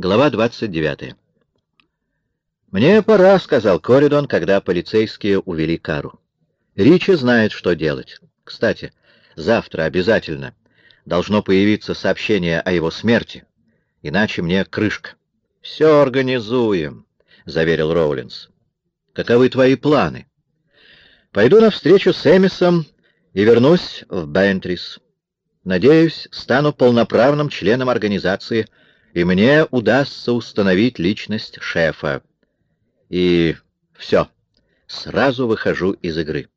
Глава 29. «Мне пора», — сказал Коридон, когда полицейские увели Кару. «Ричи знает, что делать. Кстати, завтра обязательно должно появиться сообщение о его смерти, иначе мне крышка». «Все организуем», — заверил Роулинс. «Каковы твои планы?» «Пойду на встречу с Эмисом и вернусь в Бентрис. Надеюсь, стану полноправным членом организации, и мне удастся установить личность шефа. И все, сразу выхожу из игры».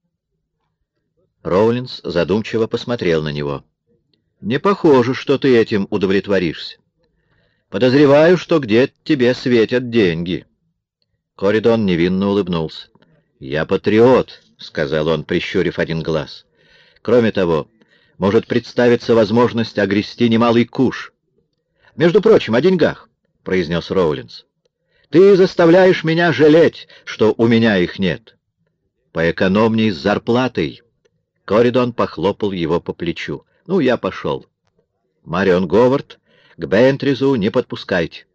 Роулинс задумчиво посмотрел на него. «Не похоже, что ты этим удовлетворишься. Подозреваю, что где-то тебе светят деньги». Коридон невинно улыбнулся. «Я патриот», — сказал он, прищурив один глаз. «Кроме того, может представиться возможность огрести немалый куш». «Между прочим, о деньгах», — произнес Роулинс. «Ты заставляешь меня жалеть, что у меня их нет. Поэкономней с зарплатой». Коридон похлопал его по плечу. «Ну, я пошел. Марион Говард, к Бентризу не подпускайте.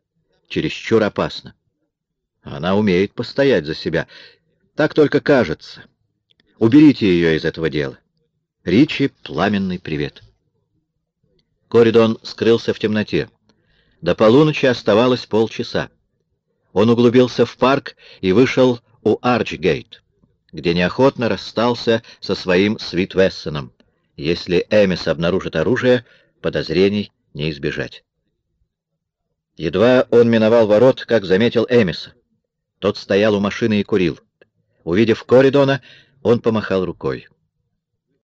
Чересчур опасно. Она умеет постоять за себя. Так только кажется. Уберите ее из этого дела. Ричи, пламенный привет». Коридон скрылся в темноте. До полуночи оставалось полчаса. Он углубился в парк и вышел у Арчгейт где неохотно расстался со своим Свитвессоном. Если Эмис обнаружит оружие, подозрений не избежать. Едва он миновал ворот, как заметил Эмиса. Тот стоял у машины и курил. Увидев Коридона, он помахал рукой.